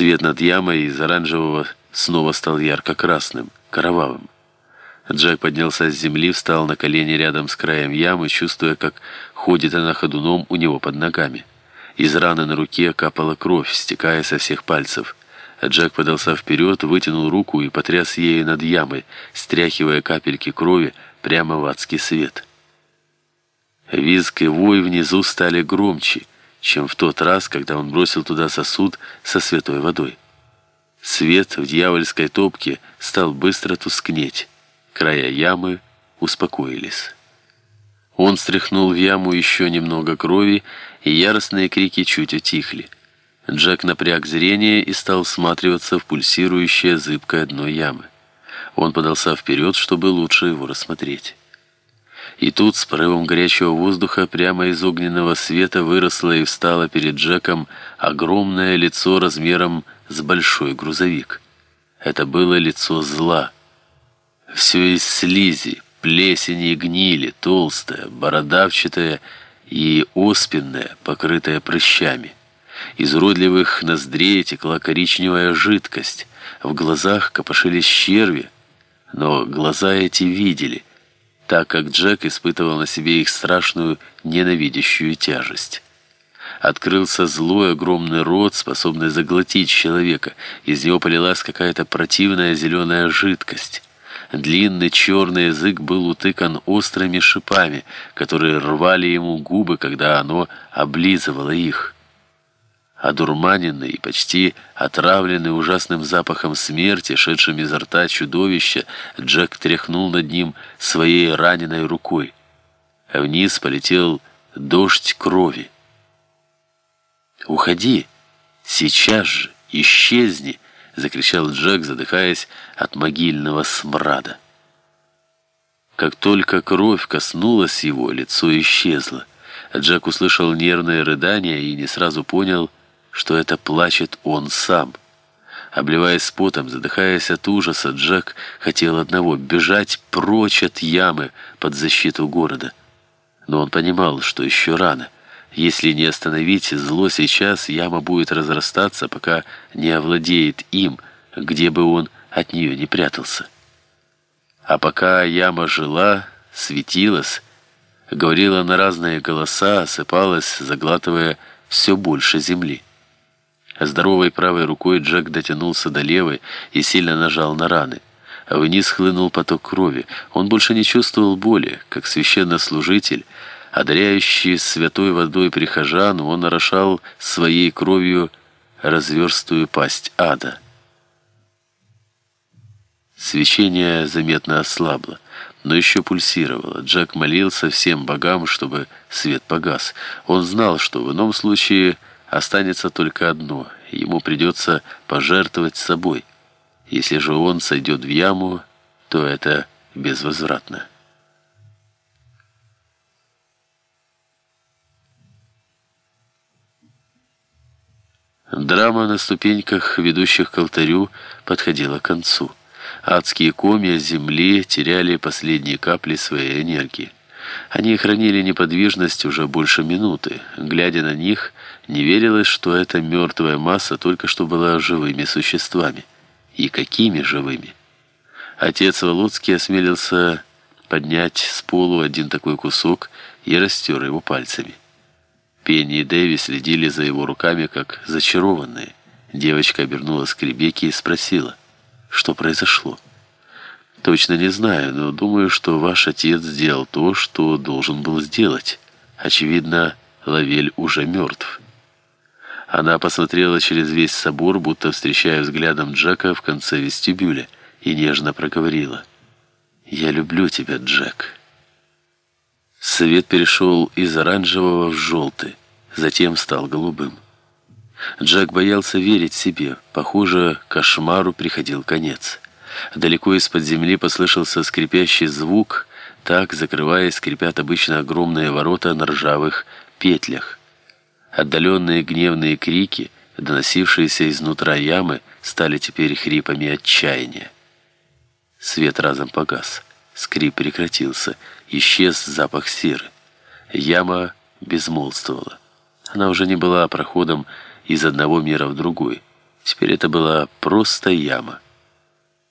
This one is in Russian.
Свет над ямой из оранжевого снова стал ярко-красным, кровавым. Джек поднялся с земли, встал на колени рядом с краем ямы, чувствуя, как ходит она ходуном у него под ногами. Из раны на руке капала кровь, стекая со всех пальцев. Джек подался вперед, вытянул руку и потряс ею над ямой, стряхивая капельки крови прямо в адский свет. Визг и вой внизу стали громче, чем в тот раз, когда он бросил туда сосуд со святой водой. Свет в дьявольской топке стал быстро тускнеть. Края ямы успокоились. Он стряхнул в яму еще немного крови, и яростные крики чуть утихли. Джек напряг зрение и стал всматриваться в пульсирующее зыбкое дно ямы. Он подался вперед, чтобы лучше его рассмотреть. И тут с порывом горячего воздуха прямо из огненного света выросло и встало перед Джеком огромное лицо размером с большой грузовик. Это было лицо зла. Все из слизи, плесени и гнили, толстое, бородавчатое и оспенное, покрытое прыщами. Из уродливых ноздрей текла коричневая жидкость, в глазах копошились черви, но глаза эти видели, так как Джек испытывал на себе их страшную ненавидящую тяжесть. Открылся злой огромный рот, способный заглотить человека. Из него полилась какая-то противная зеленая жидкость. Длинный черный язык был утыкан острыми шипами, которые рвали ему губы, когда оно облизывало их. Одурманенный и почти отравленный ужасным запахом смерти, шедшим изо рта чудовища, Джек тряхнул над ним своей раненой рукой. Вниз полетел дождь крови. «Уходи! Сейчас же! Исчезни!» — закричал Джек, задыхаясь от могильного смрада. Как только кровь коснулась его, лицо исчезло. Джек услышал нервное рыдание и не сразу понял, что это плачет он сам. Обливаясь потом, задыхаясь от ужаса, Джек хотел одного — бежать прочь от ямы под защиту города. Но он понимал, что еще рано. Если не остановить зло сейчас, яма будет разрастаться, пока не овладеет им, где бы он от нее не прятался. А пока яма жила, светилась, говорила на разные голоса, осыпалась, заглатывая все больше земли. Здоровой правой рукой Джек дотянулся до левой и сильно нажал на раны. Вниз хлынул поток крови. Он больше не чувствовал боли, как священнослужитель, одаряющий святой водой прихожан, он орошал своей кровью разверстую пасть ада. Свечение заметно ослабло, но еще пульсировало. Джек молился всем богам, чтобы свет погас. Он знал, что в ином случае останется только одно — ему придется пожертвовать собой. Если же он сойдет в яму, то это безвозвратно. Драма на ступеньках, ведущих к алтарю, подходила к концу. Адские комья земли теряли последние капли своей энергии. Они хранили неподвижность уже больше минуты. Глядя на них, не верилось, что эта мертвая масса только что была живыми существами. И какими живыми? Отец Володский осмелился поднять с полу один такой кусок и растер его пальцами. Пенни и Дэви следили за его руками, как зачарованные. Девочка обернулась к Ребекке и спросила, что произошло. Точно не знаю, но думаю, что ваш отец сделал то, что должен был сделать. Очевидно, Лавель уже мертв. Она посмотрела через весь собор, будто встречая взглядом Джека в конце вестибюля, и нежно проговорила. «Я люблю тебя, Джек». Свет перешел из оранжевого в желтый, затем стал голубым. Джек боялся верить себе. Похоже, кошмару приходил конец. Далеко из-под земли послышался скрипящий звук, так, закрываясь, скрипят обычно огромные ворота на ржавых петлях. Отдаленные гневные крики, доносившиеся изнутра ямы, стали теперь хрипами отчаяния. Свет разом погас. Скрип прекратился. Исчез запах серы. Яма безмолвствовала. Она уже не была проходом из одного мира в другой. Теперь это была просто яма.